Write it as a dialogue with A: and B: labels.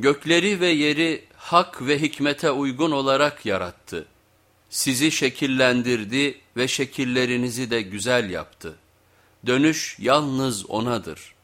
A: Gökleri ve yeri hak ve hikmete uygun olarak yarattı. Sizi şekillendirdi ve şekillerinizi de güzel yaptı. Dönüş yalnız O'nadır.''